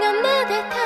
がめでたい